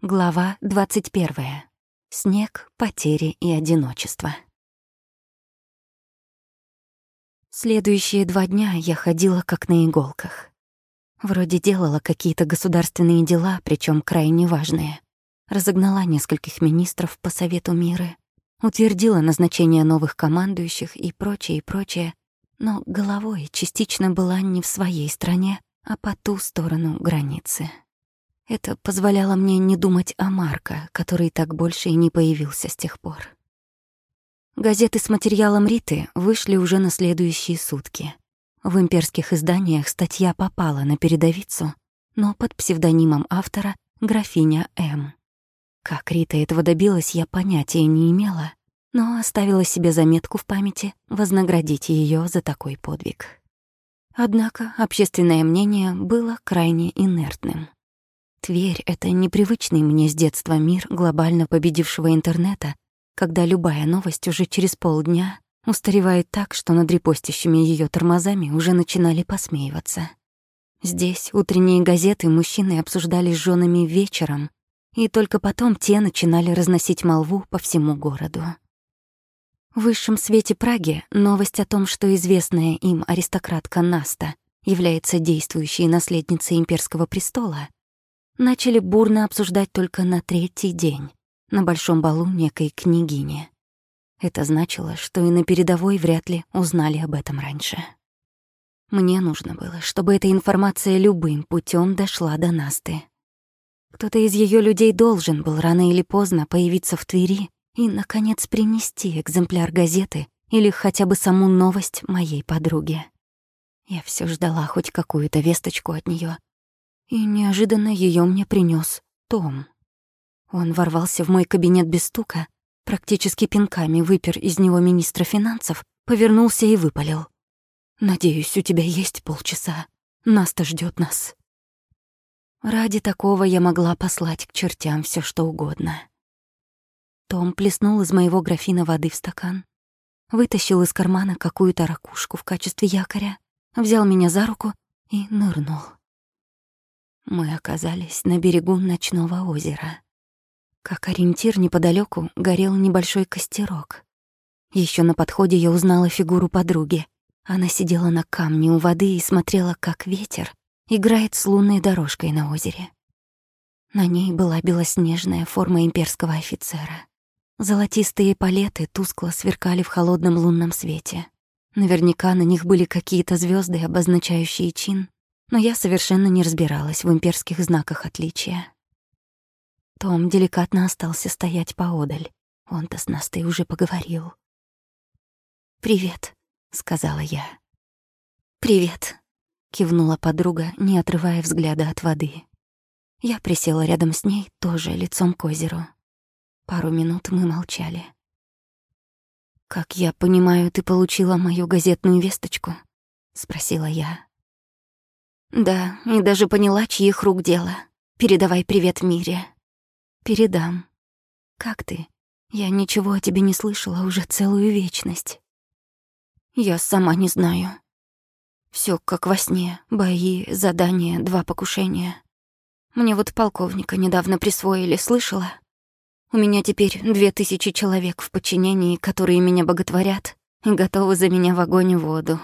Глава 21. Снег, потери и одиночество. Следующие два дня я ходила как на иголках. Вроде делала какие-то государственные дела, причем крайне важные. Разогнала нескольких министров по Совету мира, утвердила назначение новых командующих и прочее, и прочее, но головой частично была не в своей стране, а по ту сторону границы. Это позволяло мне не думать о Марко, который так больше и не появился с тех пор. Газеты с материалом Риты вышли уже на следующие сутки. В имперских изданиях статья попала на передовицу, но под псевдонимом автора «Графиня М». Как Рита этого добилась, я понятия не имела, но оставила себе заметку в памяти вознаградить ее за такой подвиг. Однако общественное мнение было крайне инертным. Тверь — это непривычный мне с детства мир глобально победившего интернета, когда любая новость уже через полдня устаревает так, что над репостящими ее тормозами уже начинали посмеиваться. Здесь утренние газеты мужчины обсуждали с женами вечером, и только потом те начинали разносить молву по всему городу. В высшем свете Праги новость о том, что известная им аристократка Наста является действующей наследницей имперского престола, начали бурно обсуждать только на третий день, на большом балу некой княгини. Это значило, что и на передовой вряд ли узнали об этом раньше. Мне нужно было, чтобы эта информация любым путем дошла до Насты. Кто-то из ее людей должен был рано или поздно появиться в Твери и, наконец, принести экземпляр газеты или хотя бы саму новость моей подруге. Я все ждала хоть какую-то весточку от нее, и неожиданно ее мне принес Том. Он ворвался в мой кабинет без стука, практически пинками выпер из него министра финансов, повернулся и выпалил. «Надеюсь, у тебя есть полчаса. Наста ждет нас». Ради такого я могла послать к чертям все что угодно. Том плеснул из моего графина воды в стакан, вытащил из кармана какую-то ракушку в качестве якоря, взял меня за руку и нырнул. Мы оказались на берегу ночного озера. Как ориентир неподалеку горел небольшой костерок. Еще на подходе я узнала фигуру подруги. Она сидела на камне у воды и смотрела, как ветер играет с лунной дорожкой на озере. На ней была белоснежная форма имперского офицера. Золотистые палеты тускло сверкали в холодном лунном свете. Наверняка на них были какие-то звезды, обозначающие чин, но я совершенно не разбиралась в имперских знаках отличия. Том деликатно остался стоять поодаль. Он-то с Настой уже поговорил. «Привет», — сказала я. «Привет», — кивнула подруга, не отрывая взгляда от воды. Я присела рядом с ней, тоже лицом к озеру. Пару минут мы молчали. «Как я понимаю, ты получила мою газетную весточку?» — спросила я. Да, и даже поняла, чьих рук дело. Передавай привет Мире. Передам. Как ты? Я ничего о тебе не слышала уже целую вечность. Я сама не знаю. Все как во сне. Бои, задания, два покушения. Мне вот полковника недавно присвоили, слышала? У меня теперь две тысячи человек в подчинении, которые меня боготворят и готовы за меня в огонь и воду.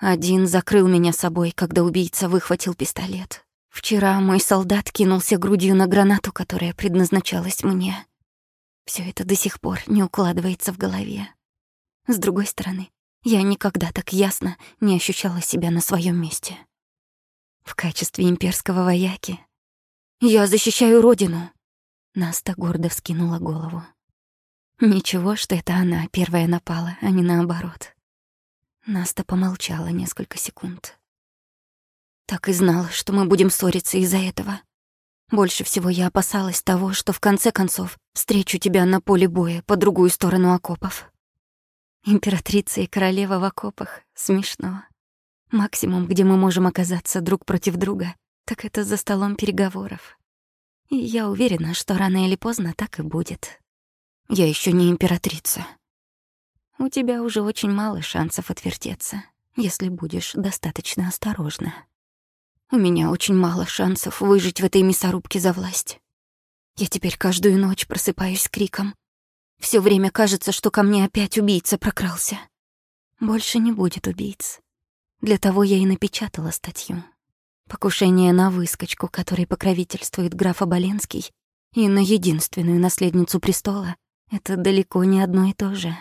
Один закрыл меня собой, когда убийца выхватил пистолет. Вчера мой солдат кинулся грудью на гранату, которая предназначалась мне. Все это до сих пор не укладывается в голове. С другой стороны, я никогда так ясно не ощущала себя на своем месте. В качестве имперского вояки я защищаю родину. Наста гордо вскинула голову. Ничего, что это она первая напала, а не наоборот. Наста помолчала несколько секунд. Так и знала, что мы будем ссориться из-за этого. Больше всего я опасалась того, что в конце концов встречу тебя на поле боя по другую сторону окопов. Императрица и королева в окопах — смешно. Максимум, где мы можем оказаться друг против друга, так это за столом переговоров. И я уверена, что рано или поздно так и будет. Я еще не императрица, у тебя уже очень мало шансов отвертеться, если будешь достаточно осторожна. У меня очень мало шансов выжить в этой мясорубке за власть. Я теперь каждую ночь просыпаюсь с криком. Все время кажется, что ко мне опять убийца прокрался. Больше не будет убийц. Для того я и напечатала статью. Покушение на выскочку, которой покровительствует граф Оболенский, и на единственную наследницу престола — это далеко не одно и то же.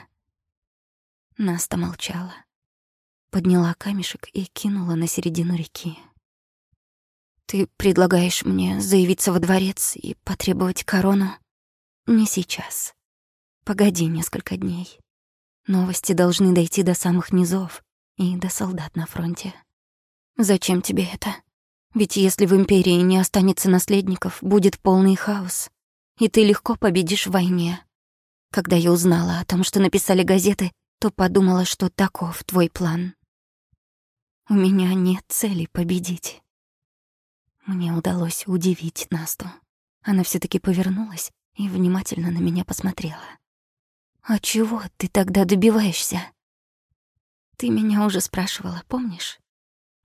Наста молчала. Подняла камешек и кинула на середину реки. «Ты предлагаешь мне заявиться во дворец и потребовать корону?» «Не сейчас. Погоди несколько дней. Новости должны дойти до самых низов и до солдат на фронте. Зачем тебе это? Ведь если в Империи не останется наследников, будет полный хаос, и ты легко победишь в войне. Когда я узнала о том, что написали газеты, то подумала, что таков твой план. У меня нет цели победить. Мне удалось удивить Насту. Она все таки повернулась и внимательно на меня посмотрела. «А чего ты тогда добиваешься?» «Ты меня уже спрашивала, помнишь?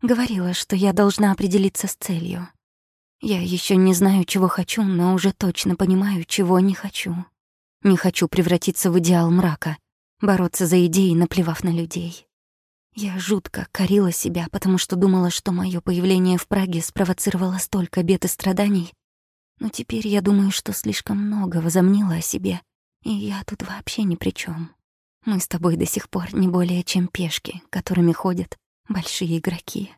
Говорила, что я должна определиться с целью. Я еще не знаю, чего хочу, но уже точно понимаю, чего не хочу. Не хочу превратиться в идеал мрака, бороться за идеи, наплевав на людей. Я жутко корила себя, потому что думала, что мое появление в Праге спровоцировало столько бед и страданий. Но теперь я думаю, что слишком много возомнила о себе, и я тут вообще ни при чем. Мы с тобой до сих пор не более чем пешки, которыми ходят большие игроки.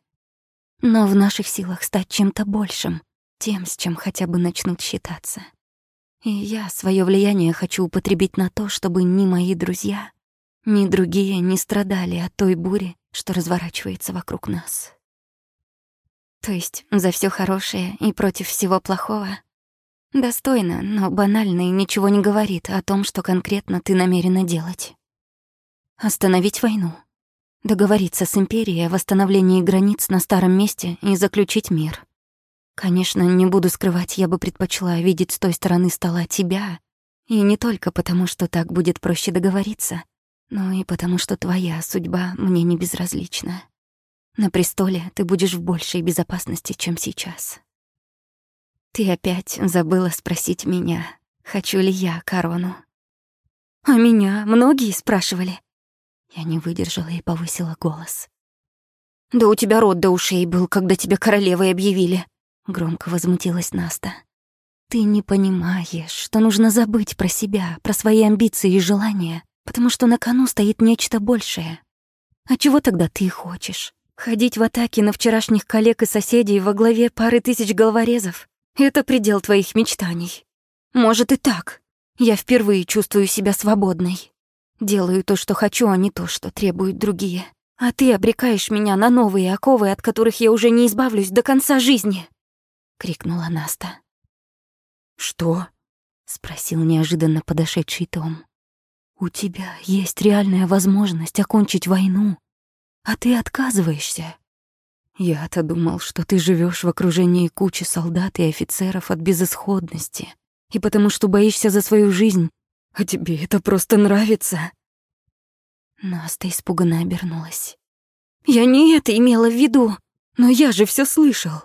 Но в наших силах стать чем-то большим, тем, с чем хотя бы начнут считаться. И я свое влияние хочу употребить на то, чтобы ни мои друзья, ни другие не страдали от той бури, что разворачивается вокруг нас. То есть за все хорошее и против всего плохого. Достойно, но банально и ничего не говорит о том, что конкретно ты намерена делать. Остановить войну. Договориться с Империей о восстановлении границ на старом месте и заключить мир. Конечно, не буду скрывать, я бы предпочла видеть с той стороны стола тебя, и не только потому, что так будет проще договориться — но и потому, что твоя судьба мне не безразлична. На престоле ты будешь в большей безопасности, чем сейчас. Ты опять забыла спросить меня, хочу ли я корону. А меня многие спрашивали. Я не выдержала и повысила голос. «Да у тебя рот до ушей был, когда тебя королевой объявили», — громко возмутилась Наста. «Ты не понимаешь, что нужно забыть про себя, про свои амбиции и желания, потому что на кону стоит нечто большее. А чего тогда ты хочешь? Ходить в атаке на вчерашних коллег и соседей во главе пары тысяч головорезов — это предел твоих мечтаний. Может и так. Я впервые чувствую себя свободной. Делаю то, что хочу, а не то, что требуют другие. А ты обрекаешь меня на новые оковы, от которых я уже не избавлюсь до конца жизни!» — крикнула Наста. «Что?» — спросил неожиданно подошедший Том. У тебя есть реальная возможность окончить войну, а ты отказываешься. Я-то думал, что ты живешь в окружении кучи солдат и офицеров от безысходности, и потому что боишься за свою жизнь, а тебе это просто нравится. Наста испуганно обернулась. Я не это имела в виду, но я же все слышал.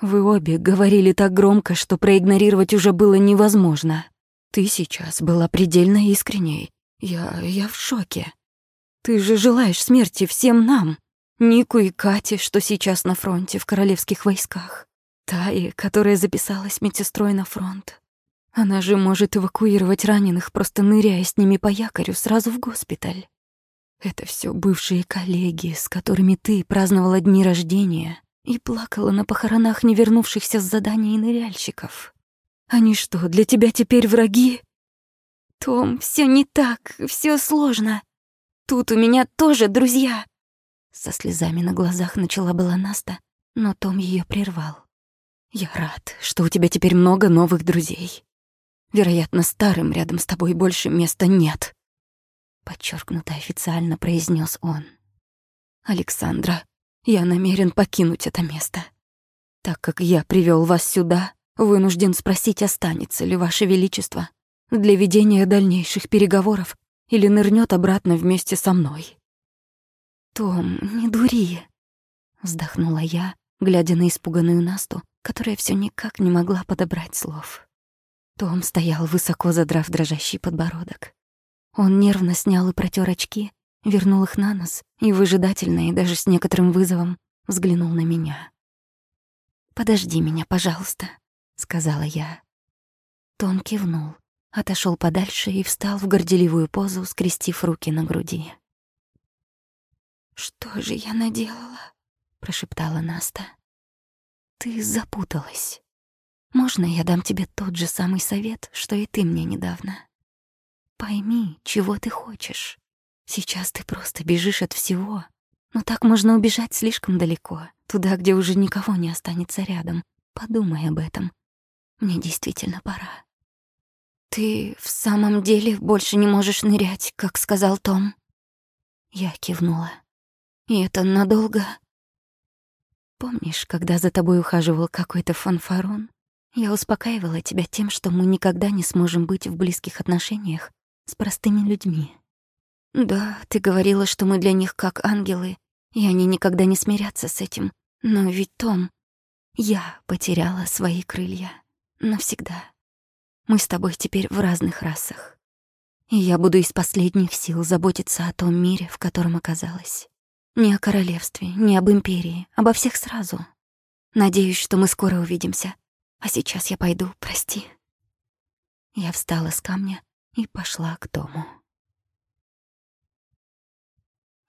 Вы обе говорили так громко, что проигнорировать уже было невозможно. Ты сейчас была предельно искренней. Я... я в шоке. Ты же желаешь смерти всем нам. Нику и Кате, что сейчас на фронте в королевских войсках. Таи, которая записалась медсестрой на фронт. Она же может эвакуировать раненых, просто ныряя с ними по якорю сразу в госпиталь. Это все бывшие коллеги, с которыми ты праздновала дни рождения и плакала на похоронах невернувшихся с задания ныряльщиков. Они что, для тебя теперь враги? Том, все не так, все сложно. Тут у меня тоже друзья. Со слезами на глазах начала была Наста, но Том ее прервал. Я рад, что у тебя теперь много новых друзей. Вероятно, старым рядом с тобой больше места нет. Подчеркнуто официально произнес он. Александра, я намерен покинуть это место. Так как я привел вас сюда, Вынужден спросить, останется ли Ваше Величество для ведения дальнейших переговоров или нырнет обратно вместе со мной. «Том, не дури», — вздохнула я, глядя на испуганную Насту, которая все никак не могла подобрать слов. Том стоял высоко задрав дрожащий подбородок. Он нервно снял и протер очки, вернул их на нос и выжидательно, и даже с некоторым вызовом взглянул на меня. «Подожди меня, пожалуйста», — сказала я. Том кивнул, отошел подальше и встал в горделивую позу, скрестив руки на груди. «Что же я наделала?» — прошептала Наста. «Ты запуталась. Можно я дам тебе тот же самый совет, что и ты мне недавно? Пойми, чего ты хочешь. Сейчас ты просто бежишь от всего, но так можно убежать слишком далеко, туда, где уже никого не останется рядом. Подумай об этом. Мне действительно пора. Ты в самом деле больше не можешь нырять, как сказал Том. Я кивнула. И это надолго? Помнишь, когда за тобой ухаживал какой-то фанфарон? Я успокаивала тебя тем, что мы никогда не сможем быть в близких отношениях с простыми людьми. Да, ты говорила, что мы для них как ангелы, и они никогда не смирятся с этим. Но ведь, Том, я потеряла свои крылья. Навсегда. Мы с тобой теперь в разных расах. И я буду из последних сил заботиться о том мире, в котором оказалась. Не о королевстве, не об империи, обо всех сразу. Надеюсь, что мы скоро увидимся. А сейчас я пойду, прости. Я встала с камня и пошла к дому.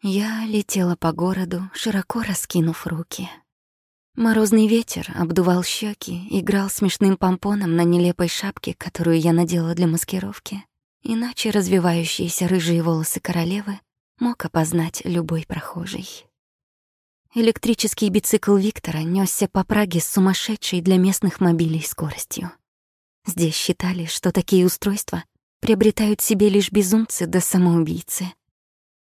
Я летела по городу, широко раскинув руки. Морозный ветер обдувал щеки, играл смешным помпоном на нелепой шапке, которую я надела для маскировки. Иначе развивающиеся рыжие волосы королевы мог опознать любой прохожий. Электрический бицикл Виктора нёсся по Праге с сумасшедшей для местных мобилей скоростью. Здесь считали, что такие устройства приобретают себе лишь безумцы да самоубийцы.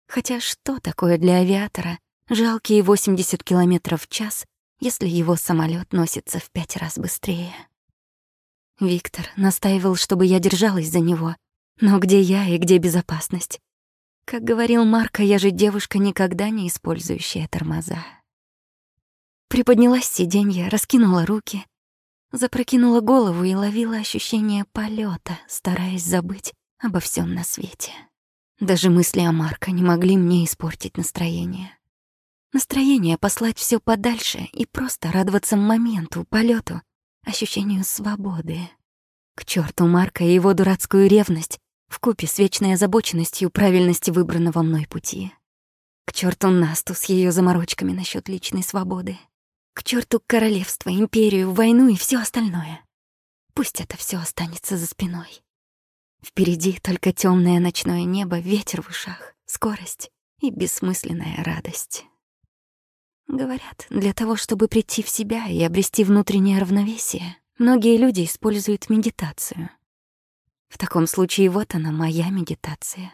Хотя что такое для авиатора жалкие 80 км в час, если его самолет носится в пять раз быстрее? Виктор настаивал, чтобы я держалась за него, но где я и где безопасность? Как говорил Марко, я же девушка, никогда не использующая тормоза. Приподнялась с сиденья, раскинула руки, запрокинула голову и ловила ощущение полета, стараясь забыть обо всем на свете. Даже мысли о Марко не могли мне испортить настроение. Настроение послать все подальше и просто радоваться моменту, полету, ощущению свободы. К черту Марка и его дурацкую ревность, в купе с вечной озабоченностью правильности выбранного мной пути. К черту Насту с ее заморочками насчет личной свободы. К черту королевство, империю, войну и все остальное. Пусть это все останется за спиной. Впереди только темное ночное небо, ветер в ушах, скорость и бессмысленная радость. Говорят, для того, чтобы прийти в себя и обрести внутреннее равновесие, многие люди используют медитацию. В таком случае вот она, моя медитация.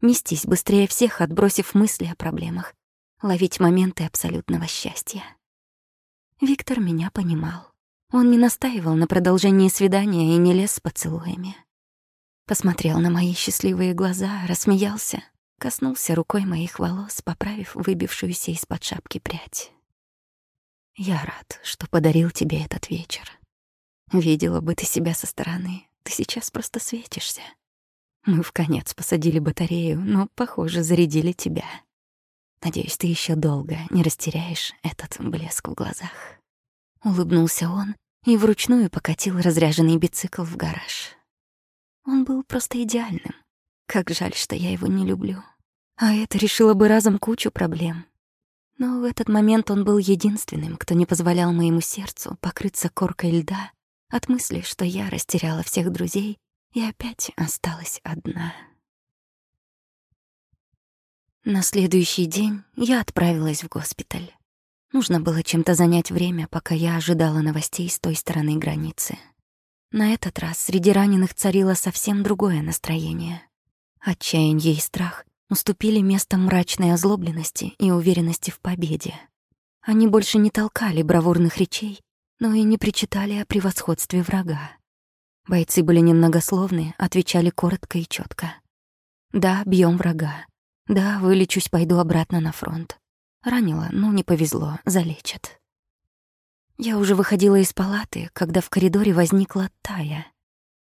Нестись быстрее всех, отбросив мысли о проблемах. Ловить моменты абсолютного счастья. Виктор меня понимал. Он не настаивал на продолжении свидания и не лез с поцелуями. Посмотрел на мои счастливые глаза, рассмеялся, коснулся рукой моих волос, поправив выбившуюся из-под шапки прядь. «Я рад, что подарил тебе этот вечер. Видела бы ты себя со стороны, ты сейчас просто светишься. Мы в конец посадили батарею, но, похоже, зарядили тебя. Надеюсь, ты еще долго не растеряешь этот блеск в глазах. Улыбнулся он и вручную покатил разряженный бицикл в гараж. Он был просто идеальным. Как жаль, что я его не люблю. А это решило бы разом кучу проблем. Но в этот момент он был единственным, кто не позволял моему сердцу покрыться коркой льда от мысли, что я растеряла всех друзей и опять осталась одна. На следующий день я отправилась в госпиталь. Нужно было чем-то занять время, пока я ожидала новостей с той стороны границы. На этот раз среди раненых царило совсем другое настроение. Отчаяние и страх уступили место мрачной озлобленности и уверенности в победе. Они больше не толкали бравурных речей, но и не причитали о превосходстве врага. Бойцы были немногословны, отвечали коротко и четко. «Да, бьем врага. Да, вылечусь, пойду обратно на фронт. Ранила, ну не повезло, залечат». Я уже выходила из палаты, когда в коридоре возникла Тая.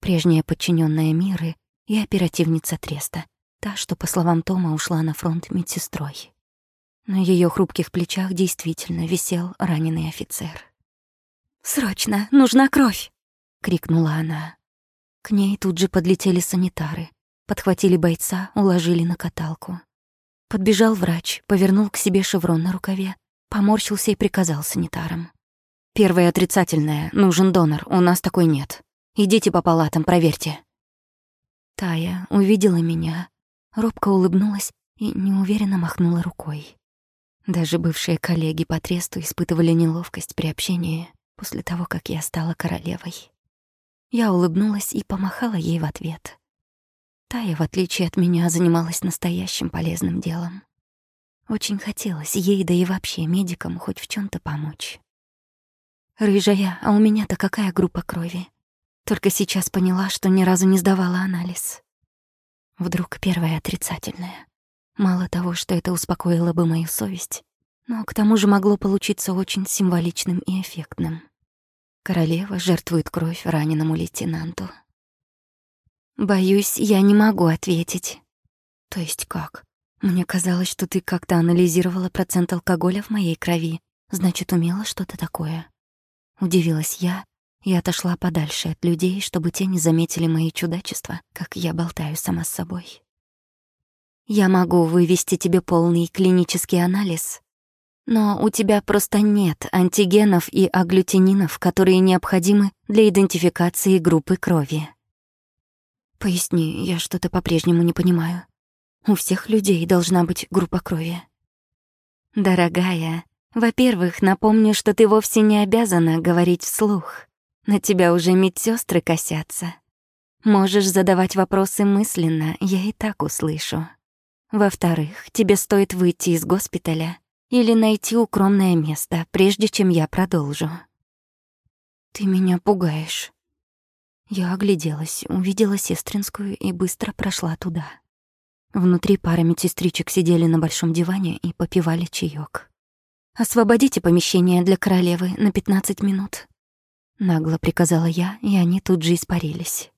прежняя подчиненная Миры и оперативница Треста, та, что, по словам Тома, ушла на фронт медсестрой. На ее хрупких плечах действительно висел раненый офицер. «Срочно! Нужна кровь!» — крикнула она. К ней тут же подлетели санитары, подхватили бойца, уложили на каталку. Подбежал врач, повернул к себе шеврон на рукаве, поморщился и приказал санитарам. «Первое отрицательное, нужен донор, у нас такой нет. Идите по палатам, проверьте». Тая увидела меня, робко улыбнулась и неуверенно махнула рукой. Даже бывшие коллеги по тресту испытывали неловкость при общении после того, как я стала королевой. Я улыбнулась и помахала ей в ответ. Тая, в отличие от меня, занималась настоящим полезным делом. Очень хотелось ей, да и вообще медикам хоть в чем то помочь. «Рыжая, а у меня-то какая группа крови?» Только сейчас поняла, что ни разу не сдавала анализ. Вдруг первая отрицательная. Мало того, что это успокоило бы мою совесть, но к тому же могло получиться очень символичным и эффектным. Королева жертвует кровь раненому лейтенанту. Боюсь, я не могу ответить. То есть как? Мне казалось, что ты как-то анализировала процент алкоголя в моей крови, значит, умела что-то такое. Удивилась я и отошла подальше от людей, чтобы те не заметили мои чудачества, как я болтаю сама с собой. Я могу вывести тебе полный клинический анализ, но у тебя просто нет антигенов и агглютининов, которые необходимы для идентификации группы крови. Поясни, я что-то по-прежнему не понимаю. У всех людей должна быть группа крови. Дорогая, во-первых, напомню, что ты вовсе не обязана говорить вслух. На тебя уже медсестры косятся. Можешь задавать вопросы мысленно, я и так услышу. Во-вторых, тебе стоит выйти из госпиталя или найти укромное место, прежде чем я продолжу. Ты меня пугаешь. Я огляделась, увидела сестринскую и быстро прошла туда. Внутри пара медсестричек сидели на большом диване и попивали чаек. «Освободите помещение для королевы на 15 минут», — нагло приказала я, и они тут же испарились.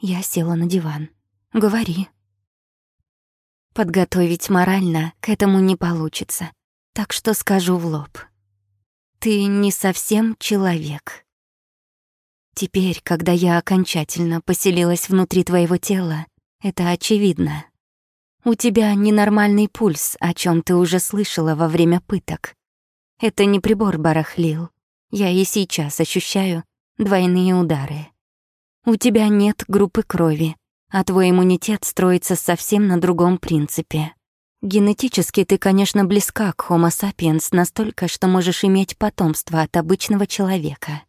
Я села на диван. «Говори». Подготовить морально к этому не получится, так что скажу в лоб. Ты не совсем человек. Теперь, когда я окончательно поселилась внутри твоего тела, это очевидно. У тебя ненормальный пульс, о чем ты уже слышала во время пыток. Это не прибор барахлил. Я и сейчас ощущаю двойные удары. У тебя нет группы крови, а твой иммунитет строится совсем на другом принципе. Генетически ты, конечно, близка к Homo sapiens настолько, что можешь иметь потомство от обычного человека.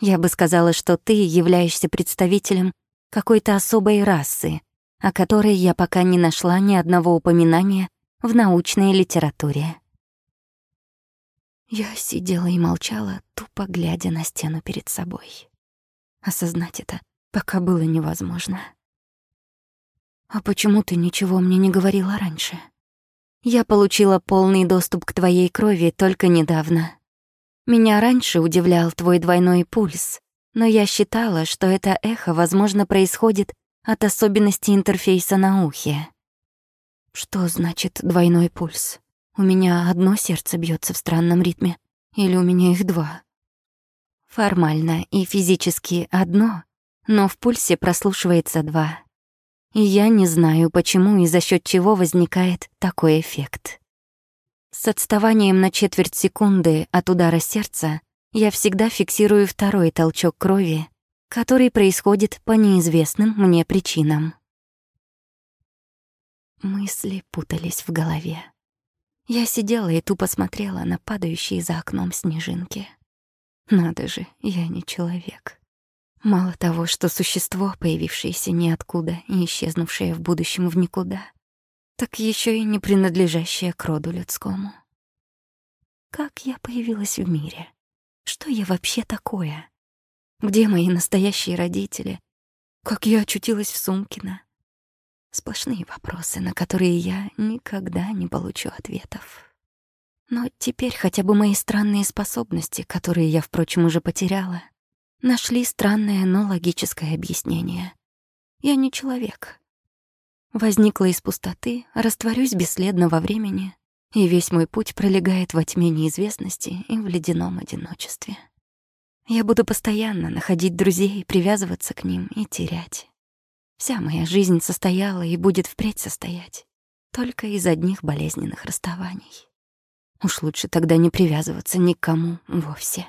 Я бы сказала, что ты являешься представителем какой-то особой расы, о которой я пока не нашла ни одного упоминания в научной литературе. Я сидела и молчала, тупо глядя на стену перед собой. Осознать это пока было невозможно. «А почему ты ничего мне не говорила раньше?» «Я получила полный доступ к твоей крови только недавно», меня раньше удивлял твой двойной пульс, но я считала, что это эхо, возможно, происходит от особенностей интерфейса на ухе. Что значит двойной пульс? У меня одно сердце бьется в странном ритме, или у меня их два? Формально и физически одно, но в пульсе прослушивается два. И я не знаю, почему и за счет чего возникает такой эффект. С отставанием на четверть секунды от удара сердца я всегда фиксирую второй толчок крови, который происходит по неизвестным мне причинам. Мысли путались в голове. Я сидела и тупо смотрела на падающие за окном снежинки. Надо же, я не человек. Мало того, что существо, появившееся ниоткуда и исчезнувшее в будущем в никуда, так еще и не принадлежащая к роду людскому. Как я появилась в мире? Что я вообще такое? Где мои настоящие родители? Как я очутилась в Сумкино? Сплошные вопросы, на которые я никогда не получу ответов. Но теперь хотя бы мои странные способности, которые я, впрочем, уже потеряла, нашли странное, но логическое объяснение. Я не человек. Возникла из пустоты, растворюсь бесследно во времени, и весь мой путь пролегает во тьме неизвестности и в ледяном одиночестве. Я буду постоянно находить друзей, привязываться к ним и терять. Вся моя жизнь состояла и будет впредь состоять только из одних болезненных расставаний. Уж лучше тогда не привязываться ни к кому вовсе.